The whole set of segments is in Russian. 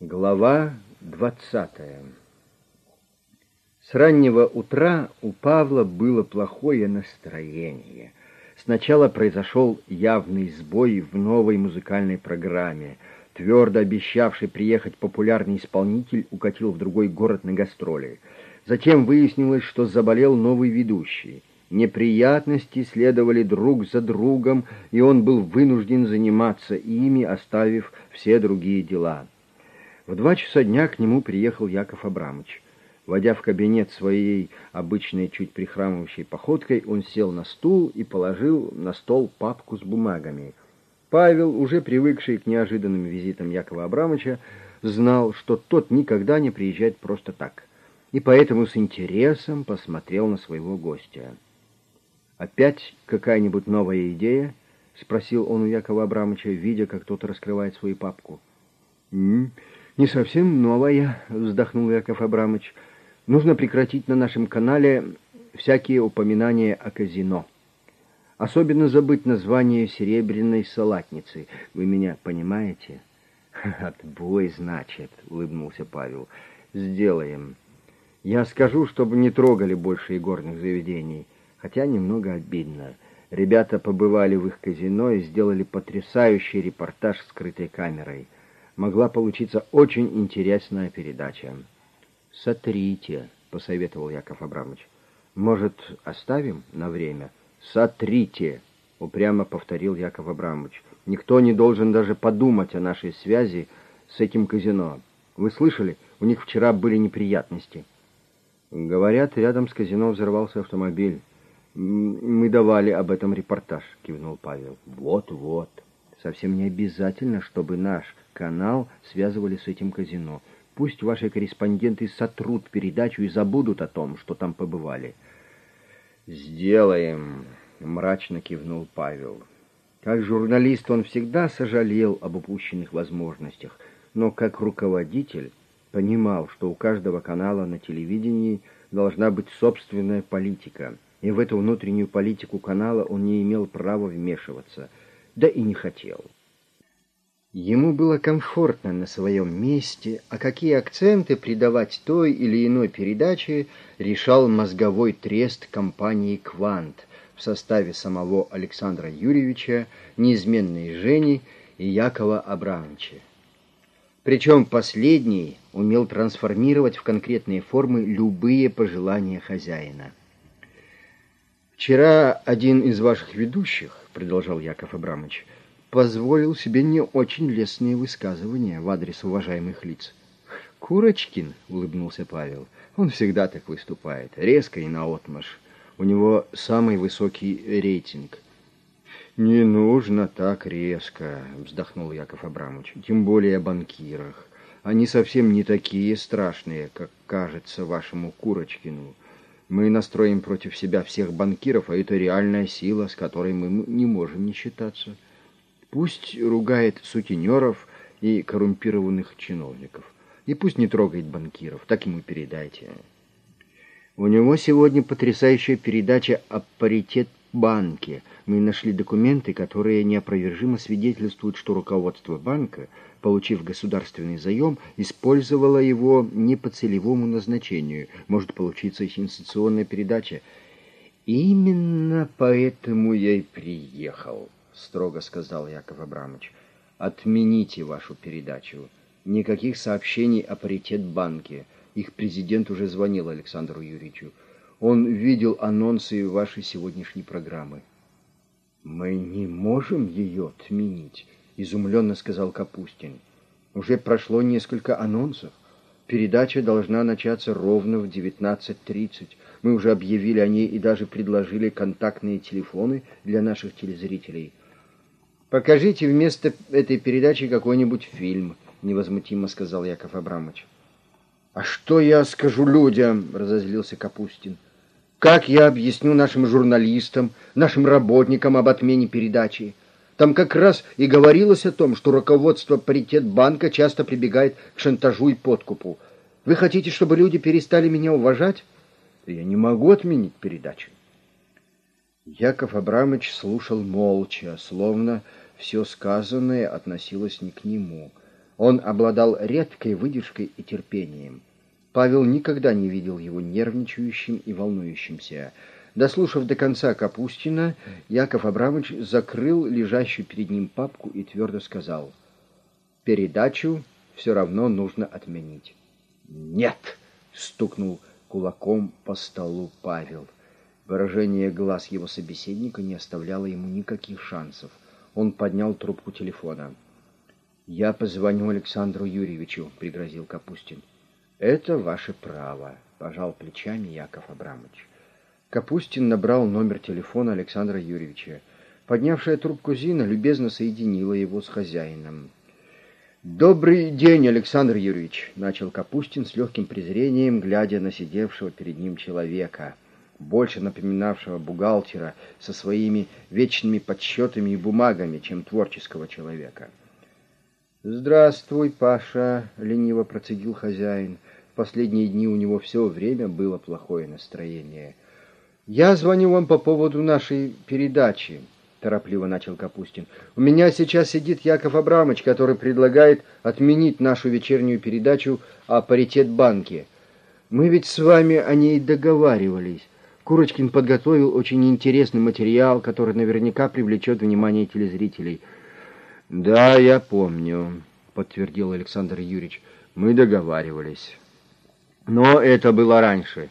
Глава двадцатая С раннего утра у Павла было плохое настроение. Сначала произошел явный сбой в новой музыкальной программе. Твердо обещавший приехать популярный исполнитель укатил в другой город на гастроли. Затем выяснилось, что заболел новый ведущий. Неприятности следовали друг за другом, и он был вынужден заниматься ими, оставив все другие дела. В два часа дня к нему приехал Яков Абрамович. Войдя в кабинет своей обычной чуть прихрамывающей походкой, он сел на стул и положил на стол папку с бумагами. Павел, уже привыкший к неожиданным визитам Якова Абрамовича, знал, что тот никогда не приезжает просто так, и поэтому с интересом посмотрел на своего гостя. «Опять какая-нибудь новая идея?» — спросил он у Якова Абрамовича, видя, как тот раскрывает свою папку. «М «Не совсем новая», — вздохнул Яков Абрамович. «Нужно прекратить на нашем канале всякие упоминания о казино. Особенно забыть название серебряной салатницы. Вы меня понимаете?» «Отбой, значит», — улыбнулся Павел. «Сделаем. Я скажу, чтобы не трогали больше игорных заведений, хотя немного обидно». Ребята побывали в их казино и сделали потрясающий репортаж скрытой камерой — могла получиться очень интересная передача. «Сотрите», — посоветовал Яков Абрамович. «Может, оставим на время?» «Сотрите», — упрямо повторил Яков Абрамович. «Никто не должен даже подумать о нашей связи с этим казино. Вы слышали, у них вчера были неприятности». «Говорят, рядом с казино взорвался автомобиль. Мы давали об этом репортаж», — кивнул Павел. «Вот-вот. Совсем не обязательно, чтобы наш канал связывали с этим казино. Пусть ваши корреспонденты сотрут передачу и забудут о том, что там побывали. «Сделаем», — мрачно кивнул Павел. Как журналист он всегда сожалел об упущенных возможностях, но как руководитель понимал, что у каждого канала на телевидении должна быть собственная политика, и в эту внутреннюю политику канала он не имел права вмешиваться, да и не хотел. Ему было комфортно на своем месте, а какие акценты придавать той или иной передаче решал мозговой трест компании «Квант» в составе самого Александра Юрьевича, неизменной Жени и Якова Абрамовича. Причем последний умел трансформировать в конкретные формы любые пожелания хозяина. «Вчера один из ваших ведущих, — продолжал Яков Абрамович, — позволил себе не очень лестные высказывания в адрес уважаемых лиц. «Курочкин», — улыбнулся Павел, — «он всегда так выступает, резко и наотмашь. У него самый высокий рейтинг». «Не нужно так резко», — вздохнул Яков Абрамович, — «тем более о банкирах. Они совсем не такие страшные, как кажется вашему Курочкину. Мы настроим против себя всех банкиров, а это реальная сила, с которой мы не можем не считаться». Пусть ругает сутенеров и коррумпированных чиновников. И пусть не трогает банкиров, так ему передайте. У него сегодня потрясающая передача о паритет банке. Мы нашли документы, которые неопровержимо свидетельствуют, что руководство банка, получив государственный заем, использовало его не по целевому назначению. Может получиться сенсационная передача. Именно поэтому я и приехал строго сказал Яков Абрамович. Отмените вашу передачу. Никаких сообщений о паритет-банке. Их президент уже звонил Александру Юрьевичу. Он видел анонсы вашей сегодняшней программы. «Мы не можем ее отменить», — изумленно сказал Капустин. «Уже прошло несколько анонсов. Передача должна начаться ровно в 19.30. Мы уже объявили о ней и даже предложили контактные телефоны для наших телезрителей. «Покажите вместо этой передачи какой-нибудь фильм», — невозмутимо сказал Яков Абрамович. «А что я скажу людям?» — разозлился Капустин. «Как я объясню нашим журналистам, нашим работникам об отмене передачи? Там как раз и говорилось о том, что руководство паритет банка часто прибегает к шантажу и подкупу. Вы хотите, чтобы люди перестали меня уважать? Я не могу отменить передачу». Яков Абрамович слушал молча, словно все сказанное относилось не к нему. Он обладал редкой выдержкой и терпением. Павел никогда не видел его нервничающим и волнующимся. Дослушав до конца Капустина, Яков Абрамович закрыл лежащую перед ним папку и твердо сказал, «Передачу все равно нужно отменить». «Нет!» — стукнул кулаком по столу Павел. Выражение глаз его собеседника не оставляло ему никаких шансов. Он поднял трубку телефона. «Я позвоню Александру Юрьевичу», — пригрозил Капустин. «Это ваше право», — пожал плечами Яков Абрамович. Капустин набрал номер телефона Александра Юрьевича. Поднявшая трубку Зина любезно соединила его с хозяином. «Добрый день, Александр Юрьевич!» — начал Капустин с легким презрением, глядя на сидевшего перед ним человека, больше напоминавшего бухгалтера со своими вечными подсчетами и бумагами, чем творческого человека. «Здравствуй, Паша!» — лениво процедил хозяин. Последние дни у него все время было плохое настроение. «Я звоню вам по поводу нашей передачи», — торопливо начал Капустин. «У меня сейчас сидит Яков Абрамович, который предлагает отменить нашу вечернюю передачу о паритет-банке. Мы ведь с вами о ней договаривались. Курочкин подготовил очень интересный материал, который наверняка привлечет внимание телезрителей». «Да, я помню», — подтвердил Александр Юрьевич. «Мы договаривались. Но это было раньше.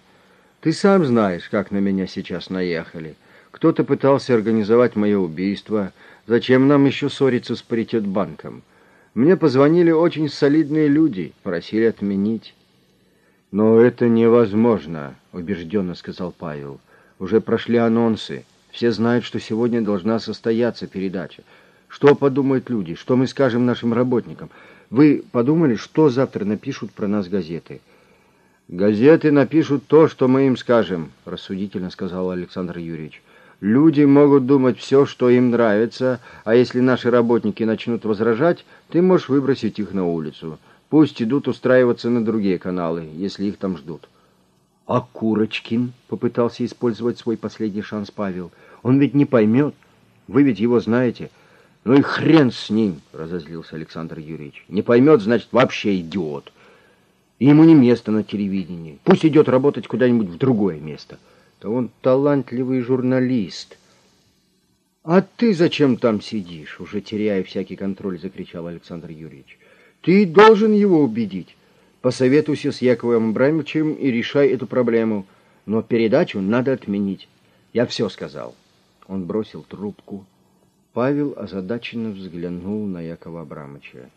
Ты сам знаешь, как на меня сейчас наехали. Кто-то пытался организовать мое убийство. Зачем нам еще ссориться с паритет-банком? Мне позвонили очень солидные люди, просили отменить». «Но это невозможно», — убежденно сказал Павел. «Уже прошли анонсы. Все знают, что сегодня должна состояться передача. Что подумают люди? Что мы скажем нашим работникам? Вы подумали, что завтра напишут про нас газеты? Газеты напишут то, что мы им скажем, рассудительно сказал Александр Юрьевич. Люди могут думать все, что им нравится, а если наши работники начнут возражать, ты можешь выбросить их на улицу. Пусть идут устраиваться на другие каналы, если их там ждут. А Курочкин попытался использовать свой последний шанс Павел. Он ведь не поймет. Вы ведь его знаете. «Ну и хрен с ним!» — разозлился Александр Юрьевич. «Не поймет, значит, вообще идиот. Ему не место на телевидении. Пусть идет работать куда-нибудь в другое место. Да он талантливый журналист». «А ты зачем там сидишь?» — уже теряя всякий контроль, закричал Александр Юрьевич. «Ты должен его убедить. Посоветуйся с Яковом Абрамовичем и решай эту проблему. Но передачу надо отменить. Я все сказал». Он бросил трубку. Павел озадаченно взглянул на Якова Абрамовича.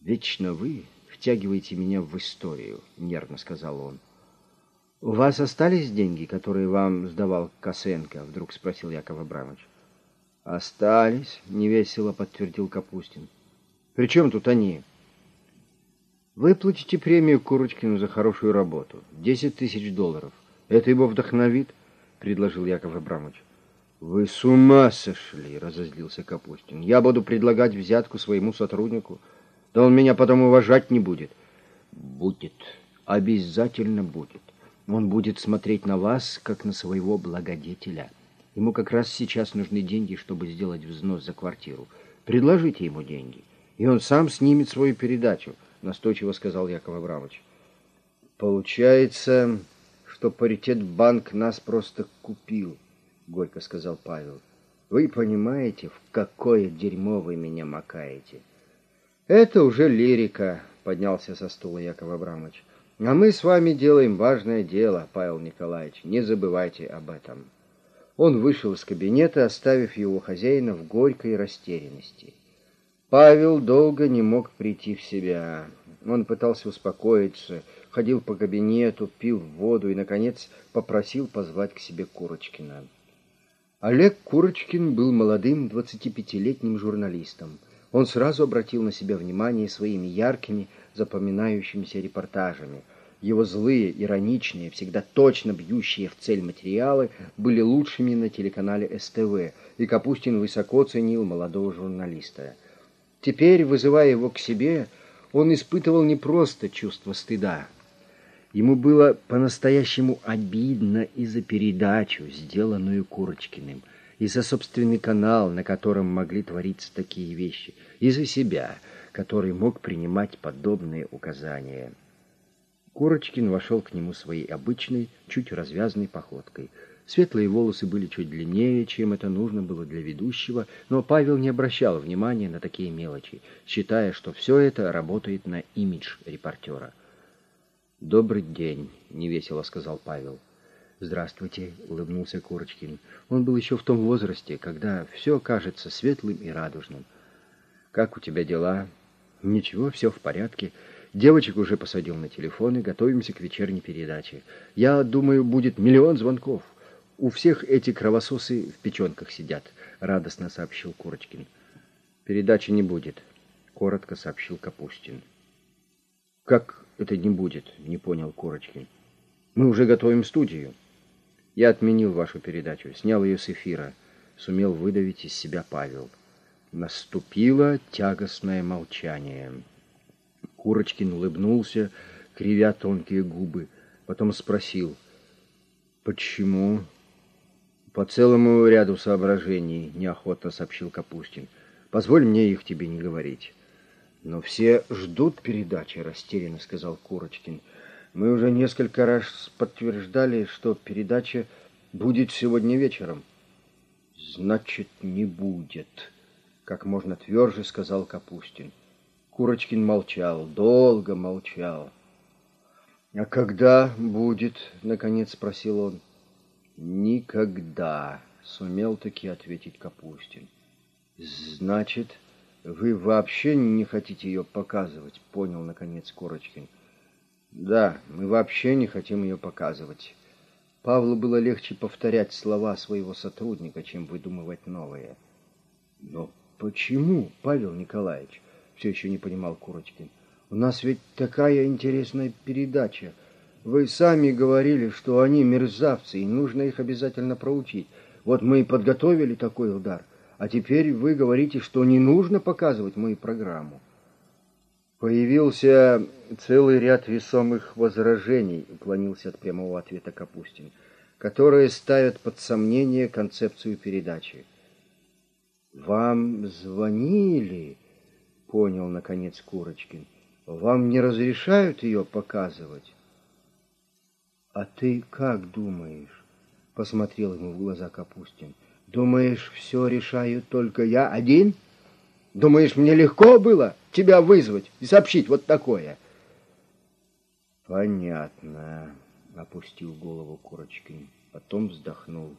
«Вечно вы втягиваете меня в историю», — нервно сказал он. «У вас остались деньги, которые вам сдавал Косенко?» — вдруг спросил Яков Абрамович. «Остались», — невесело подтвердил Капустин. «При чем тут они?» «Выплатите премию Курочкину за хорошую работу. Десять тысяч долларов. Это его вдохновит?» — предложил Яков Абрамович. «Вы с ума сошли!» — разозлился Капустин. «Я буду предлагать взятку своему сотруднику. Да он меня потом уважать не будет». «Будет. Обязательно будет. Он будет смотреть на вас, как на своего благодетеля. Ему как раз сейчас нужны деньги, чтобы сделать взнос за квартиру. Предложите ему деньги, и он сам снимет свою передачу», — настойчиво сказал Яков Абрамович. «Получается, что паритет банк нас просто купил». — горько сказал Павел. «Вы понимаете, в какое дерьмо вы меня макаете?» «Это уже лирика», — поднялся со стула Яков Абрамович. «А мы с вами делаем важное дело, Павел Николаевич, не забывайте об этом». Он вышел из кабинета, оставив его хозяина в горькой растерянности. Павел долго не мог прийти в себя. Он пытался успокоиться, ходил по кабинету, пил воду и, наконец, попросил позвать к себе Курочкина. Олег Курочкин был молодым 25-летним журналистом. Он сразу обратил на себя внимание своими яркими, запоминающимися репортажами. Его злые, ироничные, всегда точно бьющие в цель материалы были лучшими на телеканале СТВ, и Капустин высоко ценил молодого журналиста. Теперь, вызывая его к себе, он испытывал не просто чувство стыда, Ему было по-настоящему обидно и за передачу, сделанную Курочкиным, и за собственный канал, на котором могли твориться такие вещи, и за себя, который мог принимать подобные указания. Курочкин вошел к нему своей обычной, чуть развязной походкой. Светлые волосы были чуть длиннее, чем это нужно было для ведущего, но Павел не обращал внимания на такие мелочи, считая, что все это работает на имидж репортера. «Добрый день», — невесело сказал Павел. «Здравствуйте», — улыбнулся Курочкин. Он был еще в том возрасте, когда все кажется светлым и радужным. «Как у тебя дела?» «Ничего, все в порядке. Девочек уже посадил на телефон и готовимся к вечерней передаче. Я думаю, будет миллион звонков. У всех эти кровососы в печенках сидят», — радостно сообщил Курочкин. «Передачи не будет», — коротко сообщил Капустин. «Как это не будет?» — не понял Курочкин. «Мы уже готовим студию». Я отменил вашу передачу, снял ее с эфира. Сумел выдавить из себя Павел. Наступило тягостное молчание. Курочкин улыбнулся, кривя тонкие губы. Потом спросил, «Почему?» «По целому ряду соображений», — неохотно сообщил Капустин. «Позволь мне их тебе не говорить». «Но все ждут передачи», — растерянно сказал Курочкин. Мы уже несколько раз подтверждали, что передача будет сегодня вечером. Значит, не будет, как можно тверже сказал Капустин. Курочкин молчал, долго молчал. «А когда будет?» — наконец спросил он. «Никогда», — сумел таки ответить Капустин. «Значит, вы вообще не хотите ее показывать?» — понял, наконец, Курочкин. Да, мы вообще не хотим ее показывать. Павлу было легче повторять слова своего сотрудника, чем выдумывать новые. Но почему, Павел Николаевич? Все еще не понимал Курочкин. У нас ведь такая интересная передача. Вы сами говорили, что они мерзавцы, и нужно их обязательно проучить. Вот мы и подготовили такой удар. А теперь вы говорите, что не нужно показывать мою программу. Появился целый ряд весомых возражений, уклонился от прямого ответа Капустин, которые ставят под сомнение концепцию передачи. «Вам звонили?» — понял, наконец, Курочкин. «Вам не разрешают ее показывать?» «А ты как думаешь?» — посмотрел ему в глаза Капустин. «Думаешь, все решаю только я один?» Думаешь, мне легко было тебя вызвать и сообщить вот такое? Понятно, опустил голову Курочкин, потом вздохнул.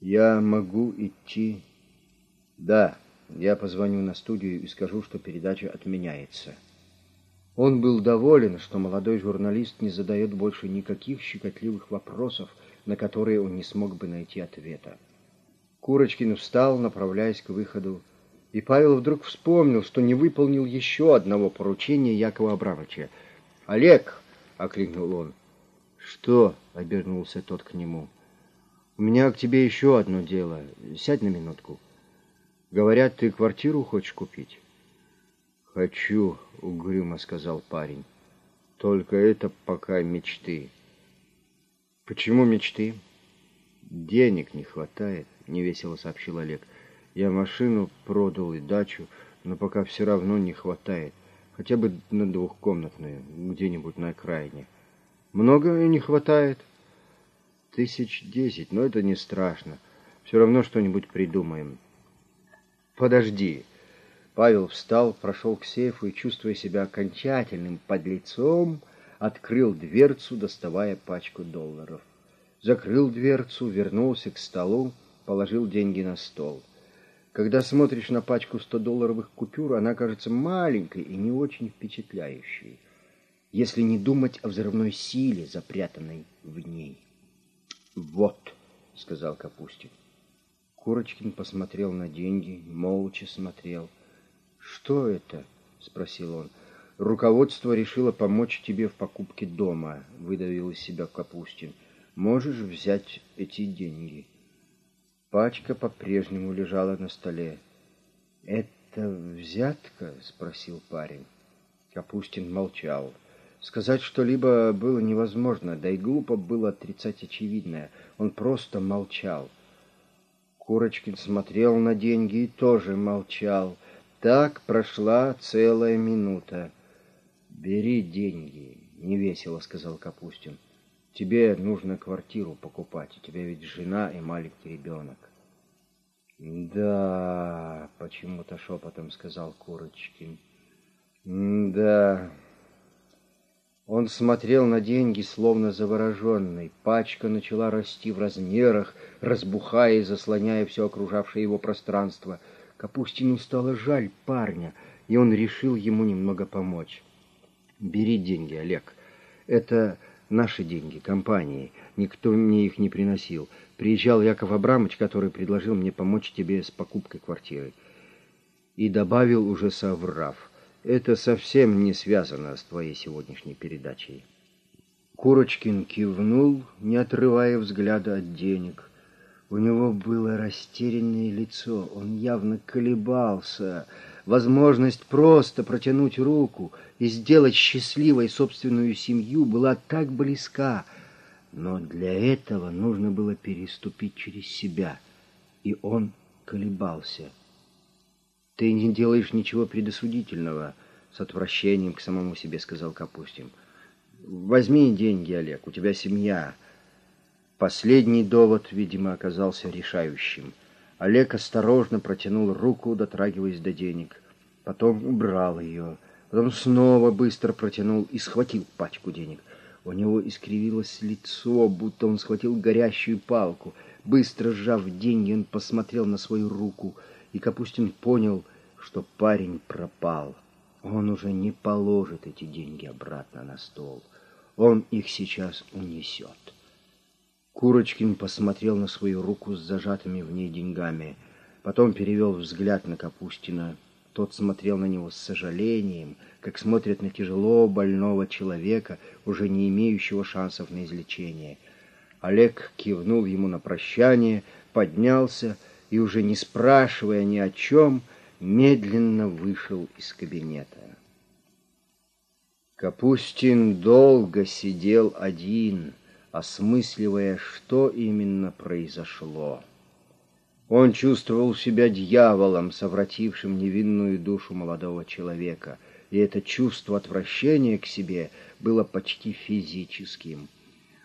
Я могу идти? Да, я позвоню на студию и скажу, что передача отменяется. Он был доволен, что молодой журналист не задает больше никаких щекотливых вопросов, на которые он не смог бы найти ответа. Курочкин встал, направляясь к выходу, и Павел вдруг вспомнил, что не выполнил еще одного поручения Якова Абрамовича. «Олег!» — окликнул он. «Что?» — обернулся тот к нему. «У меня к тебе еще одно дело. Сядь на минутку. Говорят, ты квартиру хочешь купить?» «Хочу», — угрюмо сказал парень. «Только это пока мечты». «Почему мечты?» «Денег не хватает», — невесело сообщил Олег. Я машину продал и дачу, но пока все равно не хватает. Хотя бы на двухкомнатную, где-нибудь на окраине. Много не хватает? Тысяч десять, но это не страшно. Все равно что-нибудь придумаем. Подожди. Павел встал, прошел к сейфу и, чувствуя себя окончательным подлецом, открыл дверцу, доставая пачку долларов. Закрыл дверцу, вернулся к столу, положил деньги на стол. Когда смотришь на пачку 100-долларовых купюр, она кажется маленькой и не очень впечатляющей, если не думать о взрывной силе, запрятанной в ней. «Вот», — сказал Капустин. Курочкин посмотрел на деньги, молча смотрел. «Что это?» — спросил он. «Руководство решило помочь тебе в покупке дома», — выдавил из себя Капустин. «Можешь взять эти деньги». Пачка по-прежнему лежала на столе. «Это взятка?» — спросил парень. Капустин молчал. Сказать что-либо было невозможно, да и глупо было отрицать очевидное. Он просто молчал. Курочкин смотрел на деньги и тоже молчал. Так прошла целая минута. «Бери деньги», — невесело сказал Капустин. «Тебе нужно квартиру покупать, у тебя ведь жена и маленький ребенок». «Да», — почему-то шепотом сказал Курочкин. «Да». Он смотрел на деньги, словно завороженный. Пачка начала расти в размерах, разбухая и заслоняя все окружавшее его пространство. Капустину стало жаль парня, и он решил ему немного помочь. «Бери деньги, Олег. Это наши деньги, компании. Никто мне их не приносил. Приезжал Яков Абрамович, который предложил мне помочь тебе с покупкой квартиры. И добавил, уже соврав, это совсем не связано с твоей сегодняшней передачей. Курочкин кивнул, не отрывая взгляда от денег. У него было растерянное лицо, он явно колебался. Возможность просто протянуть руку и сделать счастливой собственную семью была так близка — но для этого нужно было переступить через себя, и он колебался. «Ты не делаешь ничего предосудительного», — с отвращением к самому себе сказал Капустин. «Возьми деньги, Олег, у тебя семья». Последний довод, видимо, оказался решающим. Олег осторожно протянул руку, дотрагиваясь до денег. Потом убрал ее. Потом снова быстро протянул и схватил пачку денег — у него искривилось лицо, будто он схватил горящую палку. Быстро сжав деньги, он посмотрел на свою руку, и Капустин понял, что парень пропал. Он уже не положит эти деньги обратно на стол. Он их сейчас унесет. Курочкин посмотрел на свою руку с зажатыми в ней деньгами. Потом перевел взгляд на Капустина. Тот смотрел на него с сожалением, как смотрят на тяжело больного человека, уже не имеющего шансов на излечение. Олег кивнул ему на прощание, поднялся и, уже не спрашивая ни о чем, медленно вышел из кабинета. Капустин долго сидел один, осмысливая, что именно произошло. Он чувствовал себя дьяволом, совратившим невинную душу молодого человека — и это чувство отвращения к себе было почти физическим.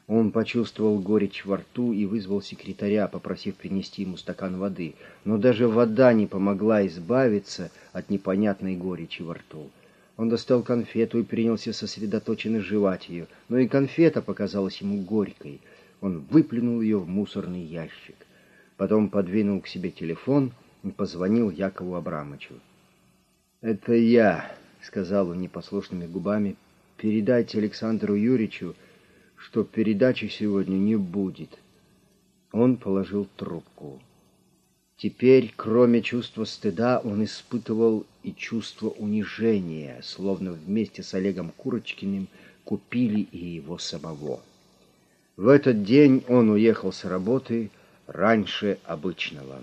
Он почувствовал горечь во рту и вызвал секретаря, попросив принести ему стакан воды. Но даже вода не помогла избавиться от непонятной горечи во рту. Он достал конфету и принялся сосредоточенно жевать ее, но и конфета показалась ему горькой. Он выплюнул ее в мусорный ящик. Потом подвинул к себе телефон и позвонил Якову Абрамовичу. «Это я», — сказал он непослушными губами, — «передайте Александру Юрьевичу, что передачи сегодня не будет». Он положил трубку. Теперь, кроме чувства стыда, он испытывал и чувство унижения, словно вместе с Олегом Курочкиным купили и его самого. В этот день он уехал с работы раньше обычного.